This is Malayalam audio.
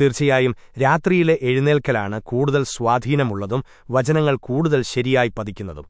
തീർച്ചയായും രാത്രിയിലെ എഴുന്നേൽക്കലാണ് കൂടുതൽ സ്വാധീനമുള്ളതും വചനങ്ങൾ കൂടുതൽ ശരിയായി പതിക്കുന്നതും.